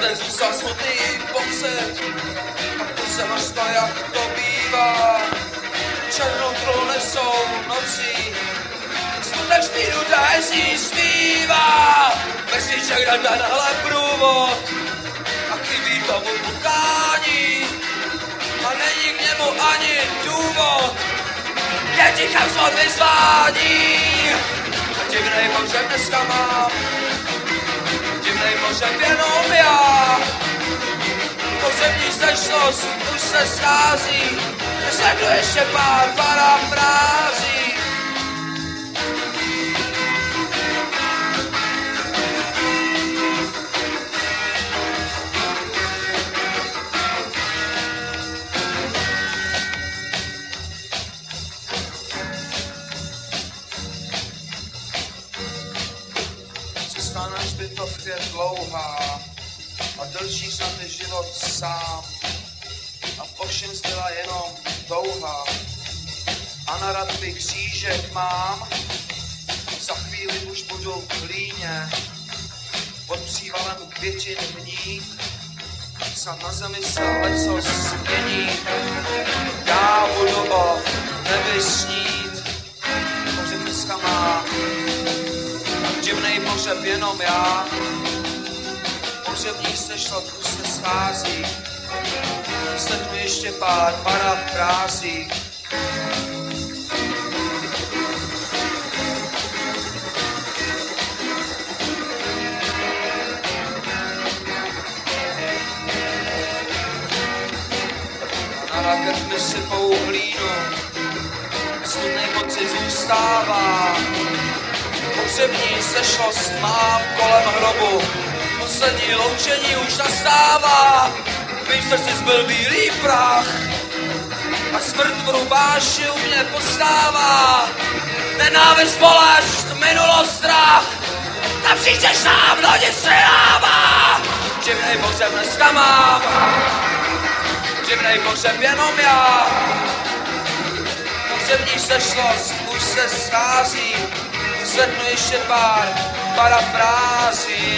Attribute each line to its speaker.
Speaker 1: deset, a to se hořko, jak to bývá. Černou trolu nesou nocí, smutek špíru dází zpívá. Vesniček na tenhle průvod, a chybí tomu pukání, a není k němu ani důvod. Je ticha vzhod vyzvání, a divnej bože dneska mám, bože jenom já. Pozemní sešlost už se schází, Řeknu ještě pár parafrází. Cesta na hřbitov je dlouhá a držíš na ty život sám. A po všem zbyla jenom touha. A na radby křížek mám. Za chvíli už budu v hlíně pod přívalem květin hní snad na zemi se leco změní. Já budu o nebi divnej pohřeb jenom já pohřební sešlot už se schází Vyslechnu ještě pár parafrází. Na rakev mi sypou hlínu, studnej moci zůstává. Pohřební sešlost mám kolem hrobu, poslední loučení už nastává mým srdci zbyl bílý prach a smrt v rubáši u mě postává. Nenávist, bolest, minulost, strach, tam přijdeš nám, no nic nedává. Divnej pohřeb dneska mám, divnej pohřeb jenom já. Pohřební sešlost už se schází, zvednu ještě pár parafrází.